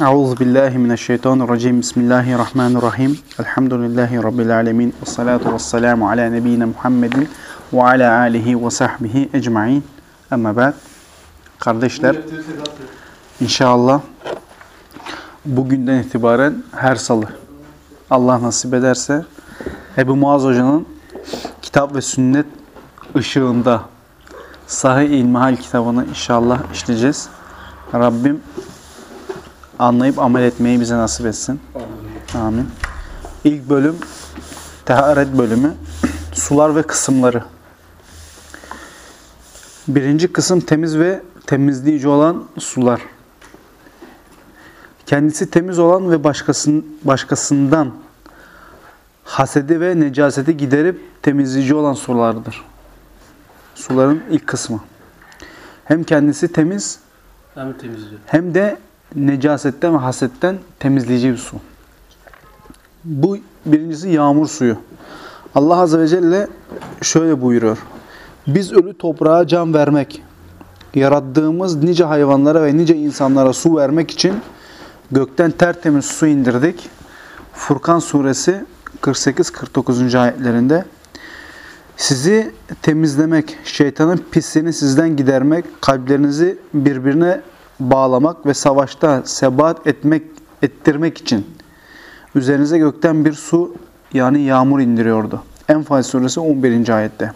Euzu billahi mineşşeytanirracim. Bismillahirrahmanirrahim. Elhamdülillahi rabbil alamin. Ves salatu vesselamu ala nebiyina Muhammedin ve ala alihi ve sahbihi ecmaîn. Amma ba'd. Kardeşler, inşallah bugünden itibaren her salı Allah nasip ederse Ebu Muaz Hoca'nın kitap ve sünnet ışığında Sahih İlmihal kitabını inşallah işleyeceğiz. Rabbim anlayıp amel etmeyi bize nasip etsin. Amin. İlk bölüm Teharet bölümü Sular ve kısımları. Birinci kısım temiz ve temizleyici olan sular. Kendisi temiz olan ve başkasın, başkasından hasedi ve necaseti giderip temizleyici olan sulardır. Suların ilk kısmı. Hem kendisi temiz Hem temizliyor. hem de necasetten ve hasetten temizleyici bir su. Bu birincisi yağmur suyu. Allah Azze ve Celle şöyle buyuruyor. Biz ölü toprağa can vermek, yarattığımız nice hayvanlara ve nice insanlara su vermek için gökten tertemiz su indirdik. Furkan suresi 48-49. ayetlerinde sizi temizlemek, şeytanın pisliğini sizden gidermek, kalplerinizi birbirine bağlamak ve savaşta sebat etmek, ettirmek için üzerinize gökten bir su yani yağmur indiriyordu. Enfal suresi 11. ayette.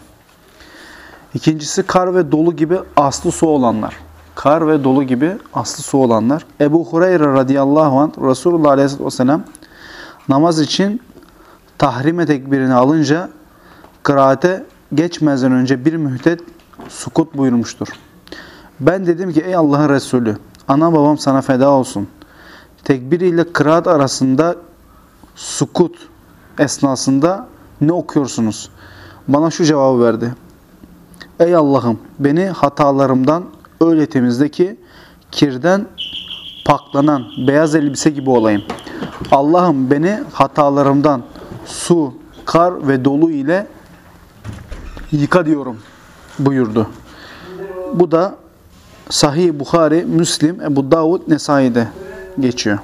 İkincisi kar ve dolu gibi aslı su olanlar. Kar ve dolu gibi aslı su olanlar. Ebu Hureyre radıyallahu anh Resulullah aleyhisselatü vesselam namaz için tahrime tekbirini alınca kıraate geçmezden önce bir müddet sukut buyurmuştur. Ben dedim ki ey Allah'ın Resulü ana babam sana feda olsun. Tekbir ile kıraat arasında sukut esnasında ne okuyorsunuz? Bana şu cevabı verdi. Ey Allah'ım beni hatalarımdan öyle temizle ki kirden paklanan beyaz elbise gibi olayım. Allah'ım beni hatalarımdan su, kar ve dolu ile yıka diyorum buyurdu. Bu da Sahih Bukhari, Müslim, Ebu Davud, Nesai'de geçiyor.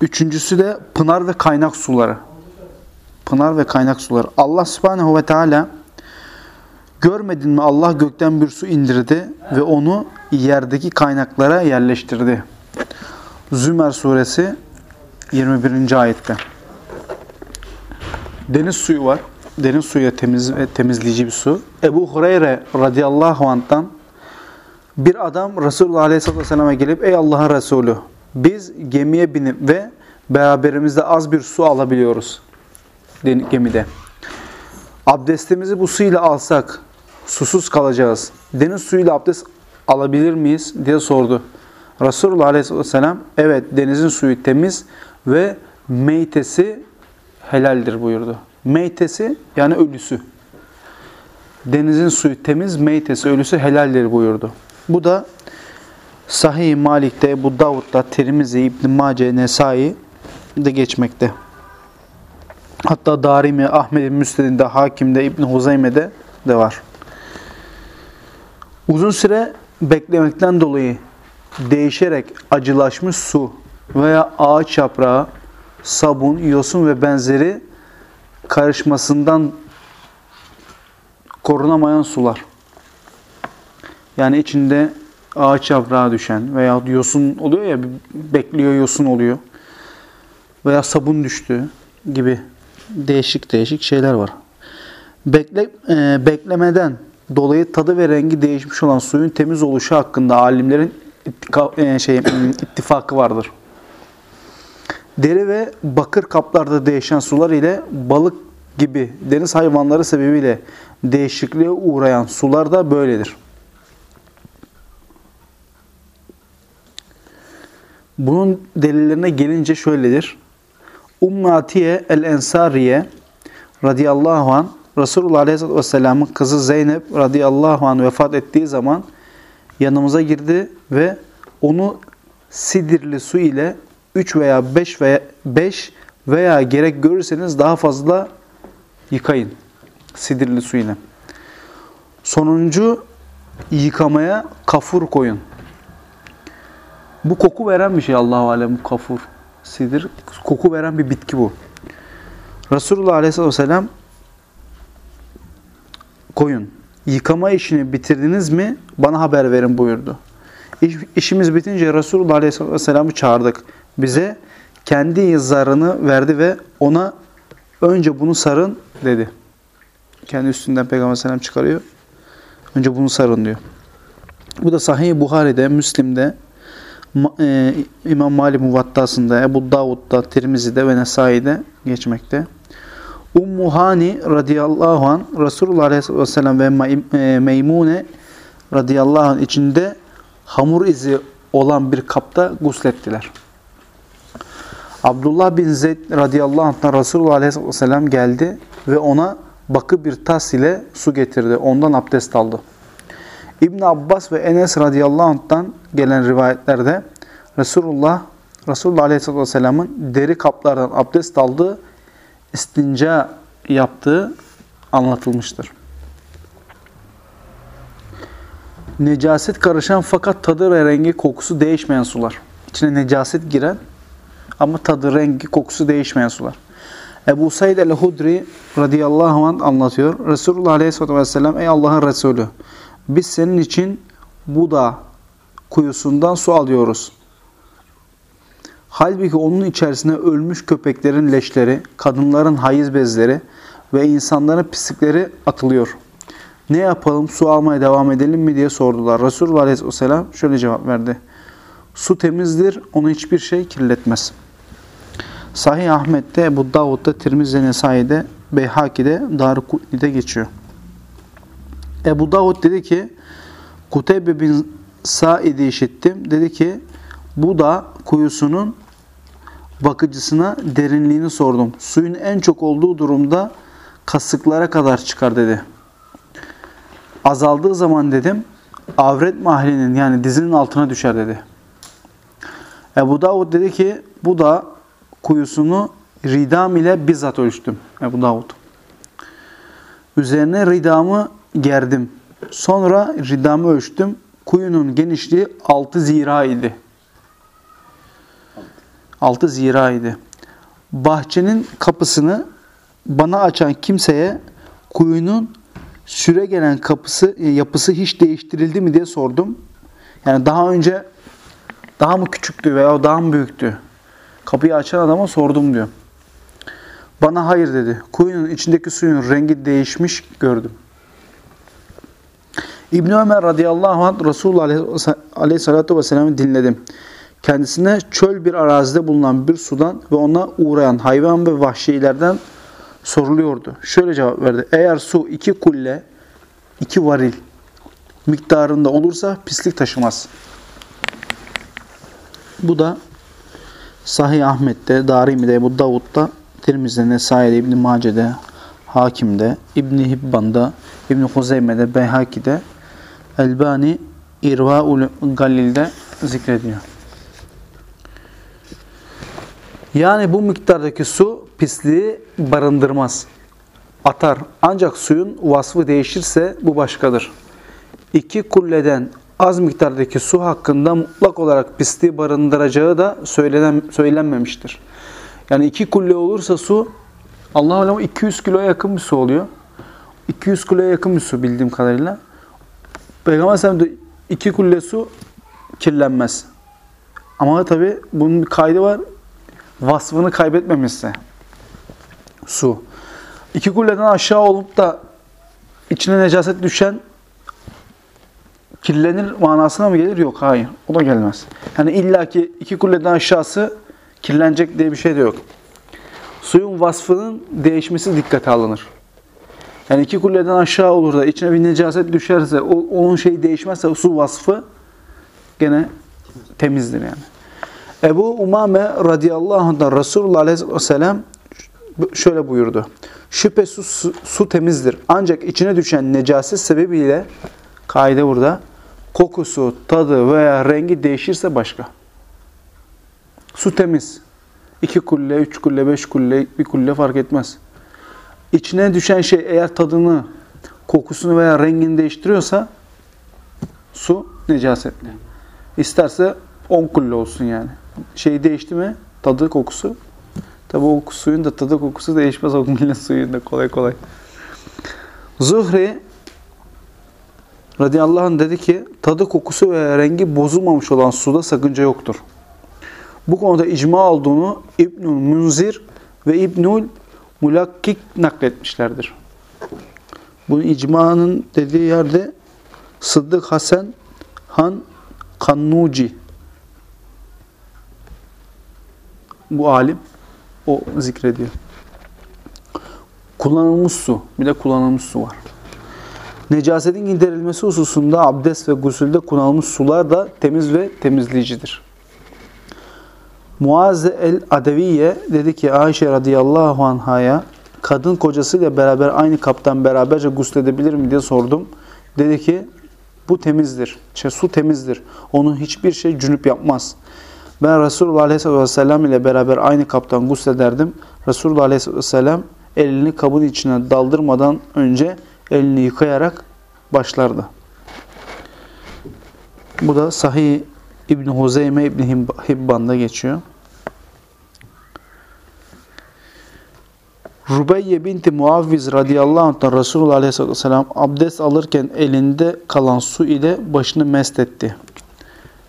Üçüncüsü de pınar ve kaynak suları. Pınar ve kaynak suları. Allah subhanehu ve teala görmedin mi Allah gökten bir su indirdi ve onu yerdeki kaynaklara yerleştirdi. Zümer suresi 21. ayette. Deniz suyu var. Deniz suyu temiz ve temizleyici bir su. Ebu Hureyre radıyallahu anh'tan bir adam Resulullah aleyhisselatü vesselam'a gelip ey Allah'ın Resulü biz gemiye binip ve beraberimizde az bir su alabiliyoruz gemide. Abdestimizi bu suyla alsak susuz kalacağız. Deniz suyuyla abdest alabilir miyiz diye sordu. Resulullah aleyhisselatü vesselam evet denizin suyu temiz ve meytesi helaldir buyurdu. Meytesi yani ölüsü. Denizin suyu temiz, meytesi, ölüsü helaldir buyurdu. Bu da Sahih Malik'te, Ebu Davud'da, Tirmizi, İbn Mace, Nesai de geçmekte. Hatta Darimi, Ahmet'in Müsned'inde, Hakim'de, İbn Huzeyme'de de var. Uzun süre beklemekten dolayı değişerek acılaşmış su veya ağaç yaprağı, sabun, yosun ve benzeri karışmasından korunamayan sular. Yani içinde ağaç yaprağı düşen veya yosun oluyor ya bekliyor yosun oluyor veya sabun düştü gibi değişik değişik şeyler var. Bekle, e, beklemeden dolayı tadı ve rengi değişmiş olan suyun temiz oluşu hakkında alimlerin ittika, e, şey, ittifakı vardır. Deri ve bakır kaplarda değişen sular ile balık gibi deniz hayvanları sebebiyle değişikliğe uğrayan sular da böyledir. Bunun delillerine gelince şöyledir. Ummu Atiye el-Ensariye radıyallahu an Resulullah aleyhisselatü vesselamın kızı Zeynep radıyallahu an vefat ettiği zaman yanımıza girdi ve onu sidirli su ile 3 veya 5 veya 5 veya gerek görürseniz daha fazla yıkayın sidirli su ile. Sonuncu yıkamaya kafur koyun. Bu koku veren bir şey Allahu alem kafur. Sidir. Koku veren bir bitki bu. Resulullah aleyhisselatü vesselam koyun. Yıkama işini bitirdiniz mi bana haber verin buyurdu. İş, işimiz bitince Resulullah aleyhisselatü vesselam'ı çağırdık. Bize kendi zarını verdi ve ona önce bunu sarın dedi. Kendi üstünden Peygamber aleyhisselam çıkarıyor. Önce bunu sarın diyor. Bu da Sahih Buhari'de, Müslim'de, e, İmam Malik Muvattası'nda, Ebu Davud'da, Tirmizi'de ve Nesai'de geçmekte. Ummu Hani radıyallahu an Resulullah aleyhisselam ve e, Meymune radıyallahu an içinde hamur izi olan bir kapta guslettiler. Abdullah bin Zeyd radıyallahu anh'tan Resulullah aleyhisselam geldi ve ona bakı bir tas ile su getirdi. Ondan abdest aldı. İbn Abbas ve Enes radıyallahu anh'tan gelen rivayetlerde Resulullah Resulullah aleyhisselamın deri kaplardan abdest aldığı istinca yaptığı anlatılmıştır. Necaset karışan fakat tadı ve rengi kokusu değişmeyen sular. İçine necaset giren ama tadı, rengi, kokusu değişmeyen sular. Ebu Said el-Hudri radıyallahu anh anlatıyor. Resulullah aleyhisselatü vesselam ey Allah'ın Resulü biz senin için Buda kuyusundan su alıyoruz. Halbuki onun içerisine ölmüş köpeklerin leşleri, kadınların hayız bezleri ve insanların pislikleri atılıyor. Ne yapalım su almaya devam edelim mi diye sordular. Resulullah Aleyhisselam şöyle cevap verdi. Su temizdir, onu hiçbir şey kirletmez. Sahih Ahmet'te, Ebu Davud'da, Tirmizi Nesai'de, Beyhaki'de, Darukutni'de geçiyor. Ebu Davud dedi ki, Kuteybe bin Said'i işittim. Dedi ki, bu da kuyusunun bakıcısına derinliğini sordum. Suyun en çok olduğu durumda kasıklara kadar çıkar dedi. Azaldığı zaman dedim avret mahalinin yani dizinin altına düşer dedi. Ebu Davud dedi ki bu da kuyusunu ridam ile bizzat ölçtüm. Ebu Davud. Üzerine ridamı gerdim. Sonra ridamı ölçtüm. Kuyunun genişliği 6 zira idi. 6 zira idi. Bahçenin kapısını bana açan kimseye kuyunun süre gelen kapısı e, yapısı hiç değiştirildi mi diye sordum. Yani daha önce daha mı küçüktü veya daha mı büyüktü? Kapıyı açan adama sordum diyor. Bana hayır dedi. Kuyunun içindeki suyun rengi değişmiş gördüm. İbn Ömer radıyallahu anh Resulullah aleyhissalatu vesselam'ı dinledim. Kendisine çöl bir arazide bulunan bir sudan ve ona uğrayan hayvan ve vahşilerden soruluyordu. Şöyle cevap verdi. Eğer su iki kulle, iki varil miktarında olursa pislik taşımaz. Bu da Sahih Ahmet'te, Darimi'de, Ebu Davud'da, Tirmiz'de, Nesai'de, İbn-i Mace'de, Hakim'de, İbn-i Hibban'da, İbn-i Huzeyme'de, Beyhaki'de, Elbani, İrva-ul Galil'de zikrediyor. Yani bu miktardaki su pisliği barındırmaz. Atar. Ancak suyun vasfı değişirse bu başkadır. İki kulleden az miktardaki su hakkında mutlak olarak pisliği barındıracağı da söylenen, söylenmemiştir. Yani iki kulle olursa su Allah Allah 200 kiloya yakın bir su oluyor. 200 kiloya yakın bir su bildiğim kadarıyla. Peygamber Efendimiz iki kulle su kirlenmez. Ama tabi bunun bir kaydı var vasfını kaybetmemişse su. İki kulleden aşağı olup da içine necaset düşen kirlenir manasına mı gelir? Yok hayır. O da gelmez. Yani illaki iki kulleden aşağısı kirlenecek diye bir şey de yok. Suyun vasfının değişmesi dikkate alınır. Yani iki kulleden aşağı olur da içine bir necaset düşerse, o, onun şeyi değişmezse su vasfı gene temizdir yani. Ebu Umame radıyallahu anh'dan Resulullah aleyhisselam şöyle buyurdu. Şüphesiz su, su temizdir. Ancak içine düşen necaset sebebiyle kaide burada kokusu, tadı veya rengi değişirse başka. Su temiz. İki kulle, üç kulle, beş kulle, bir kulle fark etmez. İçine düşen şey eğer tadını, kokusunu veya rengini değiştiriyorsa su necasetli. İsterse 10 kulle olsun yani. Şey değişti mi? Tadı, kokusu. Tabi o suyun da tadı kokusu değişmez o kulle suyun da kolay kolay. Zuhri radıyallahu anh dedi ki tadı kokusu ve rengi bozulmamış olan suda sakınca yoktur. Bu konuda icma olduğunu İbnül Münzir ve İbnül Mulakkik nakletmişlerdir. Bu icmanın dediği yerde Sıddık Hasan Han Kannuci bu alim o zikrediyor. Kullanılmış su. Bir de kullanılmış su var. Necasetin giderilmesi hususunda abdest ve gusülde kullanılmış sular da temiz ve temizleyicidir. Muazze el-Adeviye dedi ki Ayşe radıyallahu anhaya kadın kocasıyla beraber aynı kaptan beraberce gusledebilir mi diye sordum. Dedi ki bu temizdir. Şey, su temizdir. Onu hiçbir şey cünüp yapmaz. Ben Resulullah aleyhisselatü vesselam ile beraber aynı kaptan guslederdim. Resulullah aleyhisselatü vesselam elini kabın içine daldırmadan önce elini yıkayarak başlardı. Bu da Sahih İbn Huzeyme İbn Hibban'da geçiyor. Rubeyye binti Muavviz radıyallahu anh'tan Resulullah aleyhisselatü vesselam abdest alırken elinde kalan su ile başını mest etti.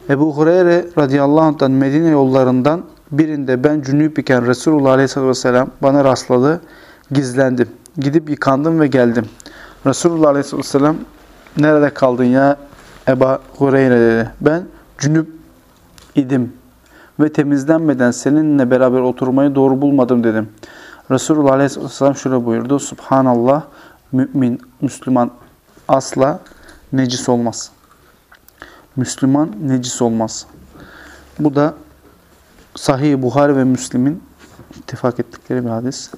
Ebu Hureyre radıyallahu anh'tan Medine yollarından birinde ben cünüp iken Resulullah aleyhisselatü vesselam bana rastladı. Gizlendim. Gidip yıkandım ve geldim. Resulullah aleyhisselatü vesselam nerede kaldın ya Ebu Hureyre dedi. Ben cünüp idim ve temizlenmeden seninle beraber oturmayı doğru bulmadım dedim. Resulullah Aleyhisselam şöyle buyurdu. Subhanallah, mümin, Müslüman asla necis olmaz. Müslüman necis olmaz. Bu da Sahih Buhari ve Müslim'in ittifak ettikleri bir hadis.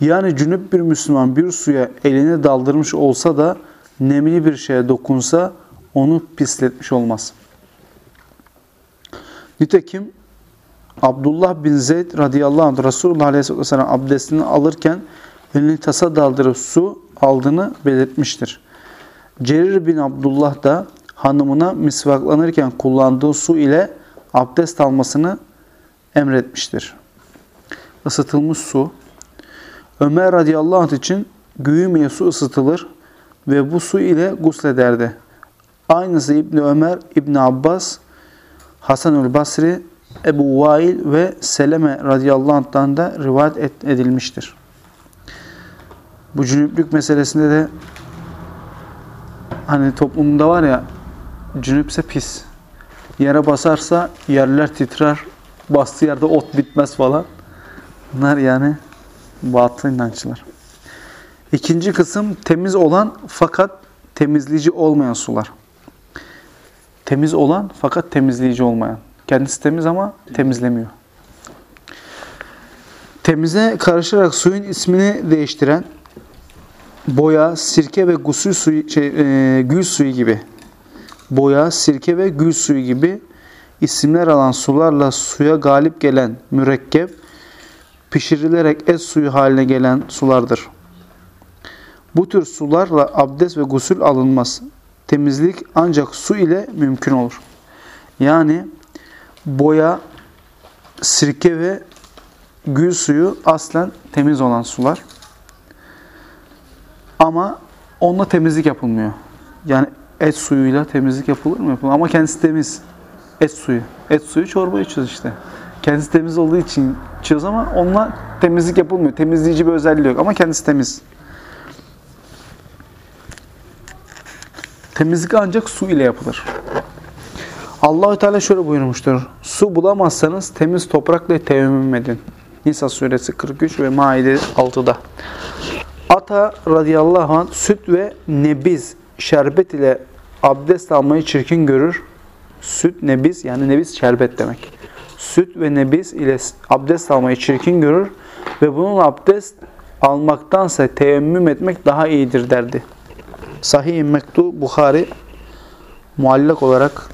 Yani cünüp bir Müslüman bir suya elini daldırmış olsa da nemli bir şeye dokunsa onu pisletmiş olmaz. Nitekim Abdullah bin Zeyd radıyallahu anh Resulullah aleyhisselatü vesselam abdestini alırken elini tasa daldırıp su aldığını belirtmiştir. Cerir bin Abdullah da hanımına misvaklanırken kullandığı su ile abdest almasını emretmiştir. Isıtılmış su. Ömer radıyallahu anh için güğümeye su ısıtılır ve bu su ile guslederdi. Aynısı İbni Ömer, İbni Abbas, Hasanül Basri Ebu Vail ve Seleme radıyallahu anh'tan da rivayet edilmiştir. Bu cünüplük meselesinde de hani toplumda var ya cünüpse pis. Yere basarsa yerler titrer. Bastığı yerde ot bitmez falan. Bunlar yani batıl inançlar. İkinci kısım temiz olan fakat temizleyici olmayan sular. Temiz olan fakat temizleyici olmayan. Kendisi temiz ama temizlemiyor. Temize karışarak suyun ismini değiştiren boya, sirke ve gusül suyu, şey, e, gül suyu gibi boya, sirke ve gül suyu gibi isimler alan sularla suya galip gelen mürekkep, pişirilerek et suyu haline gelen sulardır. Bu tür sularla abdest ve gusül alınmaz. Temizlik ancak su ile mümkün olur. Yani boya, sirke ve gül suyu aslen temiz olan sular. Ama onunla temizlik yapılmıyor. Yani et suyuyla temizlik yapılır mı? Yapılır. Ama kendisi temiz. Et suyu. Et suyu çorba içiyoruz işte. Kendisi temiz olduğu için içiyoruz ama onunla temizlik yapılmıyor. Temizleyici bir özelliği yok ama kendisi temiz. Temizlik ancak su ile yapılır. Allahü Teala şöyle buyurmuştur. Su bulamazsanız temiz toprakla teyemmüm edin. Nisa suresi 43 ve Maide 6'da. Ata radıyallahu anh süt ve nebiz şerbet ile abdest almayı çirkin görür. Süt, nebiz yani nebiz şerbet demek. Süt ve nebiz ile abdest almayı çirkin görür ve bunun abdest almaktansa teyemmüm etmek daha iyidir derdi. Sahih-i Mektu Bukhari muallak olarak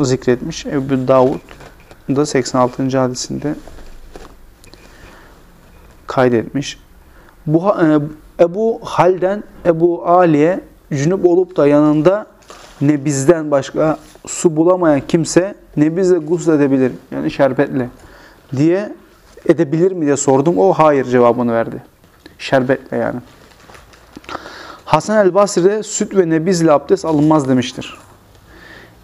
zikretmiş. Ebu Davud da 86. hadisinde kaydetmiş. Bu e, Ebu Hal'den Ebu Ali'ye cünüp olup da yanında ne bizden başka su bulamayan kimse ne bizle gusledebilir yani şerbetle diye edebilir mi diye sordum. O hayır cevabını verdi. Şerbetle yani. Hasan el-Basri de süt ve nebizle abdest alınmaz demiştir.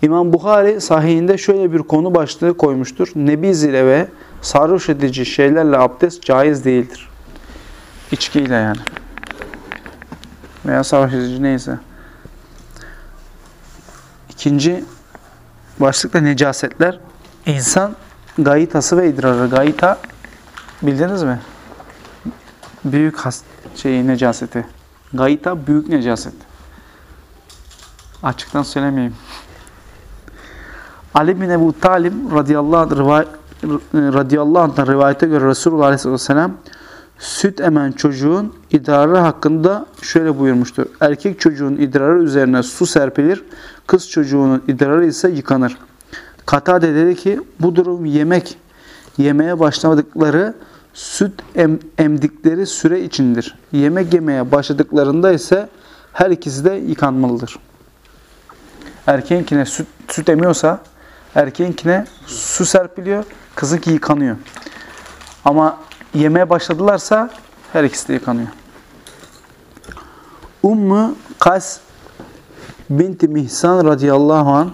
İmam Bukhari sahihinde şöyle bir konu başlığı koymuştur. Nebiz ile ve sarhoş edici şeylerle abdest caiz değildir. İçkiyle yani. Veya sarhoş edici neyse. İkinci başlıkta necasetler. İnsan gayitası ve idrarı. Gayita bildiniz mi? Büyük has şeyi necaseti. Gayita büyük necaset. Açıktan söylemeyeyim. Ali bin Ebu Talim radıyallahu rivay radıyallahu anh'tan rivayete göre Resulullah aleyhisselam süt emen çocuğun idrarı hakkında şöyle buyurmuştur. Erkek çocuğun idrarı üzerine su serpilir, kız çocuğunun idrarı ise yıkanır. Katade dedi ki bu durum yemek yemeye başlamadıkları süt em, emdikleri süre içindir. Yemek yemeye başladıklarında ise her ikisi de yıkanmalıdır. Erkeğinkine süt, süt emiyorsa erkeğinkine su serpiliyor, kızınki yıkanıyor. Ama yemeye başladılarsa her ikisi de yıkanıyor. Ummu Kas binti Mihsan radıyallahu an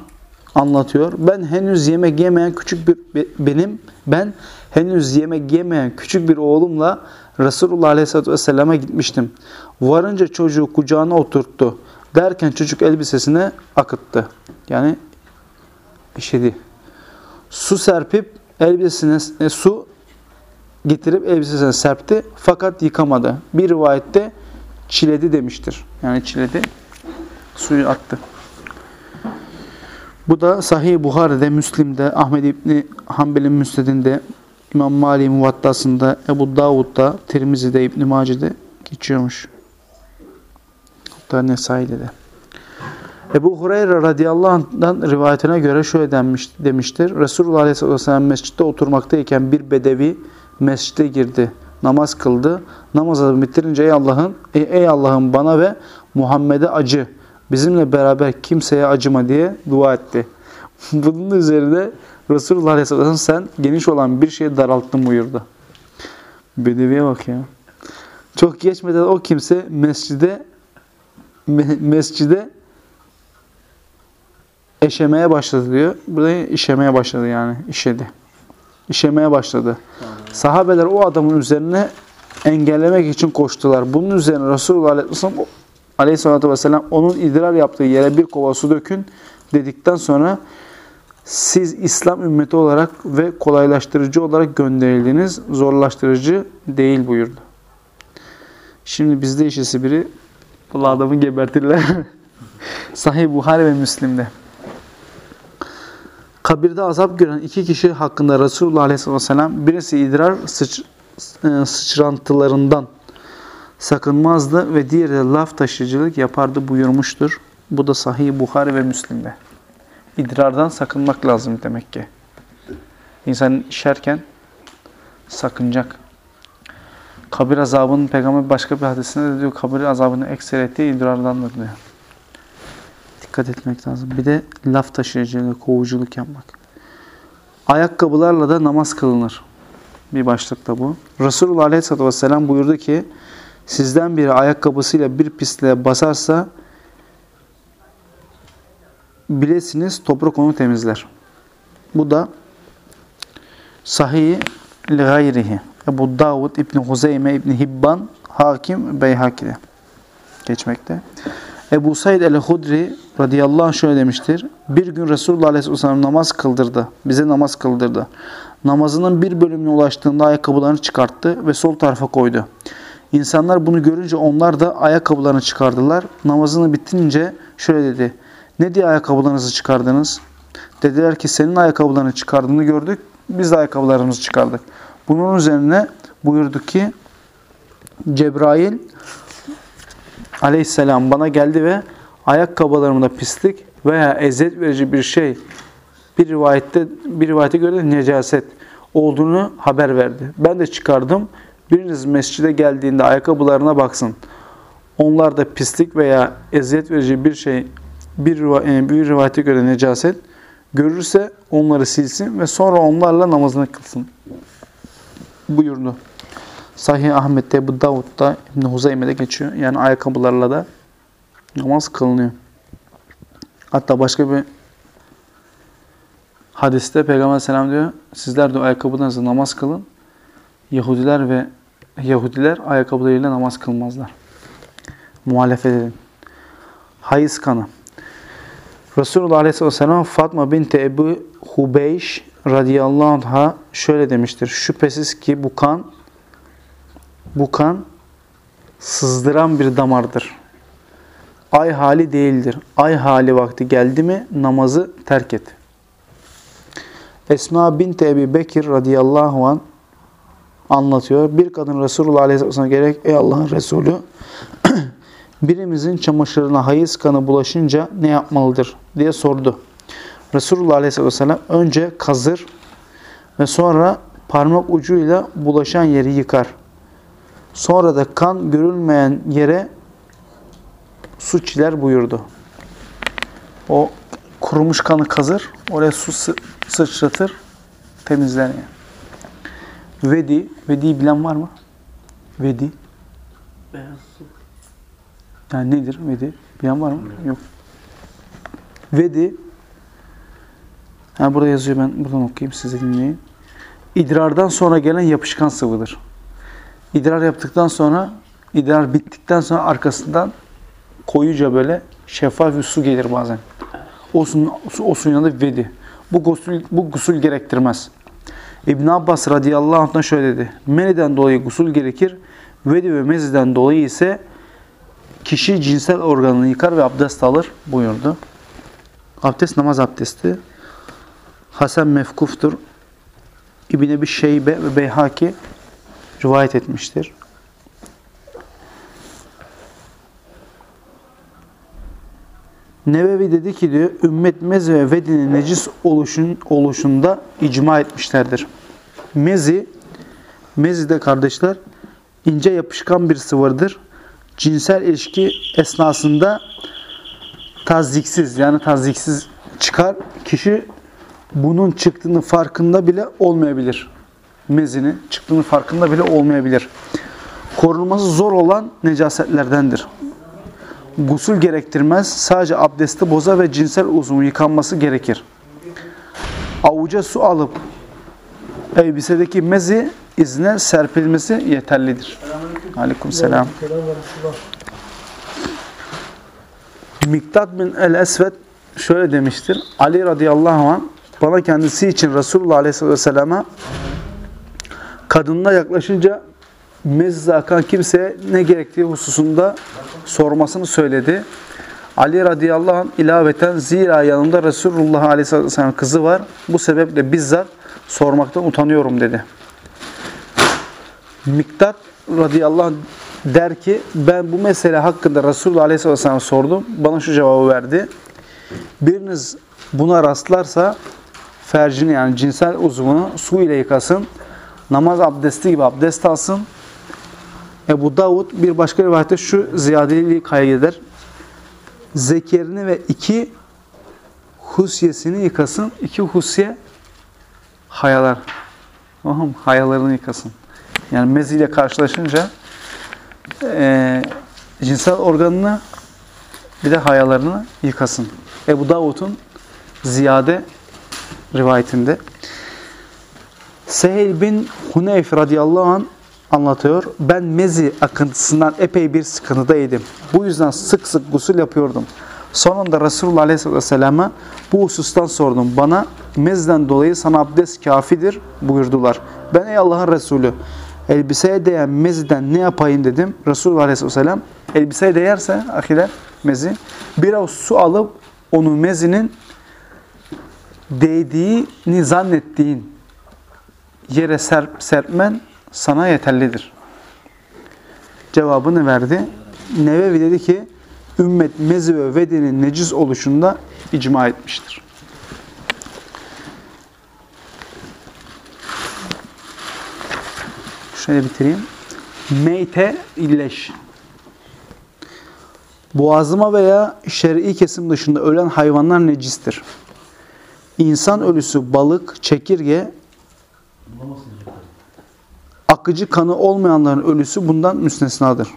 anlatıyor. Ben henüz yemek yemeyen küçük bir benim ben henüz yemek yemeyen küçük bir oğlumla Resulullah Aleyhisselatü Vesselam'a gitmiştim. Varınca çocuğu kucağına oturttu. Derken çocuk elbisesine akıttı. Yani işedi. Su serpip elbisesine e, su getirip elbisesine serpti fakat yıkamadı. Bir rivayette çiledi demiştir. Yani çiledi suyu attı. Bu da Sahih Buhari'de, Müslim'de, Ahmed İbni Hanbel'in Müsned'inde, İmam Mali Muvattası'nda, Ebu Davud'da, Tirmizi'de, İbn Mace'de geçiyormuş. Hatta Nesai'de de. Ebu Hureyre radıyallahu anh'dan rivayetine göre şöyle denmiş, demiştir. Resulullah aleyhisselatü vesselam mescitte oturmaktayken bir bedevi mescide girdi. Namaz kıldı. Namazı bitirince ey Allah'ım ey, Allah'ım bana ve Muhammed'e acı. Bizimle beraber kimseye acıma diye dua etti. Bunun üzerine Resulullah aleyhisselatü vesselam sen geniş olan bir şeyi daralttın buyurdu. Bedeviye bak ya. Çok geçmeden o kimse mescide mescide eşemeye başladı diyor. Burada işemeye başladı yani. işedi. İşemeye başladı. Sahabeler o adamın üzerine engellemek için koştular. Bunun üzerine Resulullah Aleyhisselatü Vesselam onun idrar yaptığı yere bir kova su dökün dedikten sonra siz İslam ümmeti olarak ve kolaylaştırıcı olarak gönderildiniz. Zorlaştırıcı değil buyurdu. Şimdi bizde işisi biri bu adamı gebertirler. Sahih Buhari ve Müslim'de. Kabirde azap gören iki kişi hakkında Resulullah Aleyhisselatü Vesselam birisi idrar sıç, e, sıçrantılarından sakınmazdı ve diğeri de laf taşıyıcılık yapardı buyurmuştur. Bu da Sahih Buhari ve Müslim'de. İdrardan sakınmak lazım demek ki. İnsan işerken sakınacak. Kabir azabının peygamber başka bir hadisinde de diyor kabir azabını ekseriyeti idrardandır diyor. Dikkat etmek lazım. Bir de laf taşıyıcılığı, kovuculuk yapmak. Ayakkabılarla da namaz kılınır. Bir başlıkta bu. Resulullah Aleyhisselatü Vesselam buyurdu ki sizden biri ayakkabısıyla bir pisliğe basarsa bilesiniz toprak onu temizler. Bu da sahih li gayrihi. Ebu Davud İbni Huzeyme İbni Hibban Hakim Beyhaki'de geçmekte. Ebu Said el-Hudri radıyallahu anh şöyle demiştir. Bir gün Resulullah aleyhisselam namaz kıldırdı. Bize namaz kıldırdı. Namazının bir bölümüne ulaştığında ayakkabılarını çıkarttı ve sol tarafa koydu. İnsanlar bunu görünce onlar da ayakkabılarını çıkardılar. Namazını bitince şöyle dedi. Ne diye ayakkabılarınızı çıkardınız? Dediler ki senin ayakkabılarını çıkardığını gördük. Biz de ayakkabılarımızı çıkardık. Bunun üzerine buyurdu ki Cebrail aleyhisselam bana geldi ve ayakkabılarımda pislik veya eziyet verici bir şey bir rivayette bir rivayete göre necaset olduğunu haber verdi. Ben de çıkardım. Biriniz mescide geldiğinde ayakkabılarına baksın. Onlarda pislik veya eziyet verici bir şey bir, e, bir rivayete göre necaset görürse onları silsin ve sonra onlarla namazını kılsın. Buyurdu. Sahih Ahmet'te, bu Davud'da, İbn Huzeyme'de geçiyor. Yani ayakkabılarla da namaz kılınıyor. Hatta başka bir hadiste Peygamber Selam diyor, sizler de ayakkabılarınızla namaz kılın. Yahudiler ve Yahudiler ayakkabılarıyla namaz kılmazlar. Muhalefet edin. Hayız kanı. Resulullah Aleyhisselam Fatma binti Ebu Hubeyş radıyallahu anh'a şöyle demiştir. Şüphesiz ki bu kan bu kan sızdıran bir damardır. Ay hali değildir. Ay hali vakti geldi mi namazı terk et. Esma binti Ebi Bekir radıyallahu an anlatıyor. Bir kadın Resulullah aleyhisselam'a gerek ey Allah'ın Resulü birimizin çamaşırına hayız kanı bulaşınca ne yapmalıdır diye sordu. Resulullah aleyhisselam önce kazır ve sonra parmak ucuyla bulaşan yeri yıkar. Sonra da kan görülmeyen yere su çiler buyurdu. O kurumuş kanı kazır, oraya su sıçratır, temizler yani. Vedi, vedi bilen var mı? Vedi. Beyaz su. Yani nedir vedi? Bilen var mı? Yok. Vedi, yani burada yazıyor ben buradan okuyayım size dinleyin. İdrardan sonra gelen yapışkan sıvıdır. İdrar yaptıktan sonra, idrar bittikten sonra arkasından koyuca böyle şeffaf bir su gelir bazen. O suyun, o suyun adı vedi. Bu gusül, bu gusül gerektirmez. İbn Abbas radıyallahu anh'tan şöyle dedi. Meniden dolayı gusül gerekir. Vedi ve meziden dolayı ise kişi cinsel organını yıkar ve abdest alır buyurdu. Abdest namaz abdesti. Hasan mefkuftur. İbn Ebi Şeybe ve Beyhaki rivayet etmiştir. Nevevi dedi ki diyor, ümmet mezi ve vedinin necis oluşun, oluşunda icma etmişlerdir. Mezi, mezi de kardeşler ince yapışkan bir sıvırdır. Cinsel ilişki esnasında taziksiz yani taziksiz çıkar. Kişi bunun çıktığını farkında bile olmayabilir. Mezinin çıktığını farkında bile olmayabilir. Korunması zor olan necasetlerdendir gusül gerektirmez. Sadece abdesti boza ve cinsel uzun yıkanması gerekir. Avuca su alıp elbisedeki mezi izne serpilmesi yeterlidir. Aleyküm selam. Miktat bin el-Esved şöyle demiştir. Ali radıyallahu anh bana kendisi için Resulullah aleyhisselam'a kadınına yaklaşınca mezze akan kimseye ne gerektiği hususunda sormasını söyledi. Ali radıyallahu anh ilaveten zira yanımda Resulullah aleyhisselam kızı var. Bu sebeple bizzat sormaktan utanıyorum dedi. Miktat radıyallahu anh der ki ben bu mesele hakkında Resulullah aleyhisselam sordum. Bana şu cevabı verdi. Biriniz buna rastlarsa fercini yani cinsel uzvunu su ile yıkasın. Namaz abdesti gibi abdest alsın. Ebu Davud bir başka rivayette şu ziyadeliği kaydeder. Zekerini ve iki husyesini yıkasın. İki husye hayalar. Tamam Hayalarını yıkasın. Yani meziyle karşılaşınca e, cinsel organını bir de hayalarını yıkasın. Ebu Davud'un ziyade rivayetinde. Sehel bin Huneyf radıyallahu anh anlatıyor. Ben mezi akıntısından epey bir sıkıntıdaydım. Bu yüzden sık sık gusül yapıyordum. Sonunda Resulullah Aleyhisselam'a bu husustan sordum. Bana mezden dolayı sana abdest kafidir buyurdular. Ben ey Allah'ın Resulü elbiseye değen meziden ne yapayım dedim. Resulullah Aleyhisselam elbiseye değerse ahiler mezi bir avuç su alıp onu mezinin değdiğini zannettiğin yere serp, serpmen sana yeterlidir. Cevabını verdi. Nevevi dedi ki ümmet mezi ve vedinin necis oluşunda icma etmiştir. Şöyle bitireyim. Meyte illeş. Boğazıma veya şer'i kesim dışında ölen hayvanlar necistir. İnsan ölüsü, balık, çekirge, akıcı kanı olmayanların ölüsü bundan müstesnadır.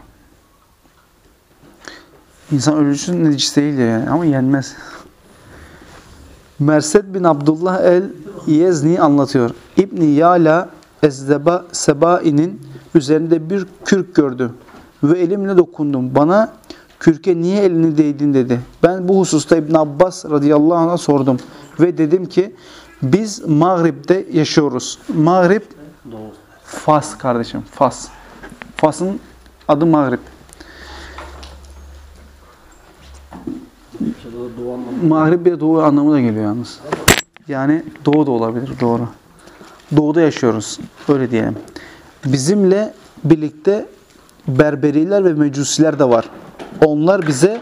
İnsan ölüsü necis değil yani ama yenmez. Mersed bin Abdullah el-Yezni anlatıyor. İbni Yala Ezdeba Sebai'nin üzerinde bir kürk gördüm ve elimle dokundum. Bana kürke niye elini değdin dedi. Ben bu hususta İbn Abbas radıyallahu anh'a sordum ve dedim ki biz Mağrib'de yaşıyoruz. Mağrib. Fas kardeşim, Fas. Fas'ın adı Mağrib. Mağrib bir doğu anlamı da geliyor yalnız. Yani doğu da olabilir, doğru. Doğuda yaşıyoruz, öyle diyelim. Bizimle birlikte Berberiler ve Mecusiler de var. Onlar bize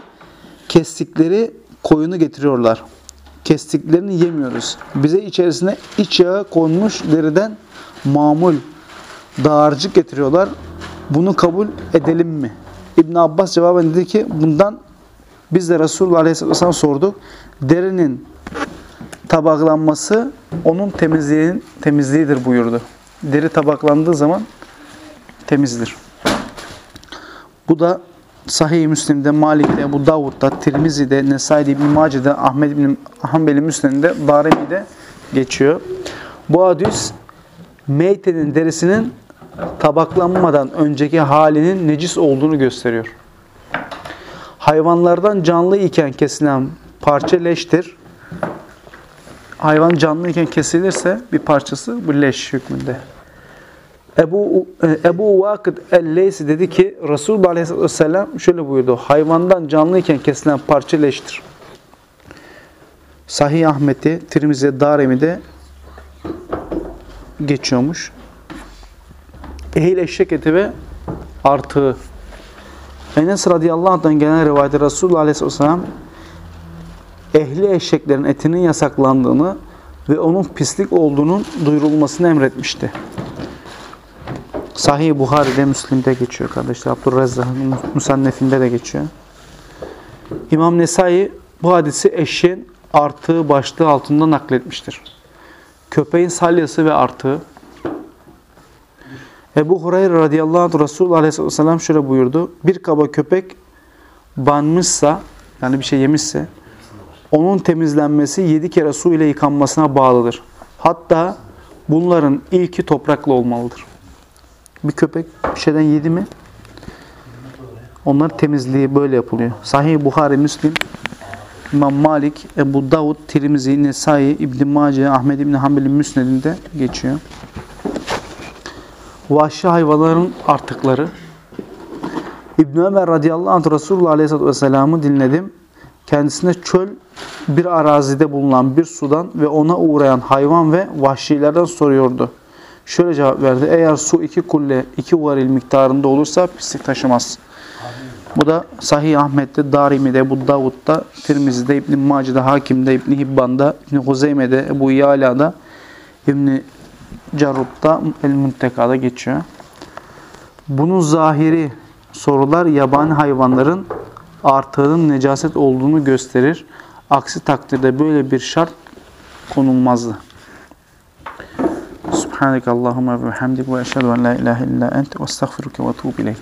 kestikleri koyunu getiriyorlar. Kestiklerini yemiyoruz. Bize içerisine iç yağı konmuş deriden mamul, dağarcık getiriyorlar. Bunu kabul edelim mi? İbn Abbas cevaben dedi ki bundan biz de Resulullah Aleyhisselatü Vesselam sorduk. Derinin tabaklanması onun temizliğin temizliğidir buyurdu. Deri tabaklandığı zaman temizdir. Bu da Sahih-i Müslim'de, Malik'te, Ebu Davud'da, Tirmizi'de, Nesai'de, İbn-i Mace'de, Ahmed bin Hanbeli Müslim'de, Darimi'de geçiyor. Bu hadis meytenin derisinin tabaklanmadan önceki halinin necis olduğunu gösteriyor. Hayvanlardan canlı iken kesilen parça leştir. Hayvan canlı iken kesilirse bir parçası bu leş hükmünde. Ebu, Ebu Vakıd el-Leysi dedi ki Resulullah Aleyhisselatü Vesselam şöyle buyurdu. Hayvandan canlı iken kesilen parça leştir. Sahih Ahmet'i, Tirmizi, Daremi'de geçiyormuş. Ehil eşek eti ve artığı. Enes radıyallahu anh'tan gelen rivayette Resulullah aleyhisselatü vesselam ehli eşeklerin etinin yasaklandığını ve onun pislik olduğunun duyurulmasını emretmişti. Sahih Buhari'de, Müslim'de geçiyor kardeşler. Abdurrezzak'ın Musannef'inde de geçiyor. İmam Nesai bu hadisi eşeğin artığı başlığı altında nakletmiştir. Köpeğin salyası ve artığı. Ebu Hureyre radıyallahu anh Resulullah aleyhisselatü vesselam şöyle buyurdu. Bir kaba köpek banmışsa yani bir şey yemişse onun temizlenmesi yedi kere su ile yıkanmasına bağlıdır. Hatta bunların ilki toprakla olmalıdır. Bir köpek bir şeyden yedi mi onlar temizliği böyle yapılıyor. Sahih Buhari, Müslim, İmam Malik, Ebu Davud, Tirmizi, Nesai, İbn Mace, Ahmed İbn Hanbel'in Müsned'inde geçiyor. Vahşi hayvanların artıkları. İbn Ömer radıyallahu anh Resulullah aleyhisselatü vesselam'ı dinledim. Kendisine çöl bir arazide bulunan bir sudan ve ona uğrayan hayvan ve vahşilerden soruyordu. Şöyle cevap verdi. Eğer su iki kulle, iki varil miktarında olursa pislik taşımaz. Bu da Sahih Ahmet'te, Darimi'de, Ebu Davud'da, Tirmizi'de, İbn-i Mace'de, Hakim'de, İbn-i Hibban'da, İbn-i Huzeyme'de, Ebu Yala'da, İbn-i Carrut'ta, El-Munteka'da geçiyor. Bunun zahiri sorular yabani hayvanların artığının necaset olduğunu gösterir. Aksi takdirde böyle bir şart konulmazdı. Subhaneke ve hamdik ve eşhedü en la ilahe illa ente ve estağfiruke ve tuğbu ileyk.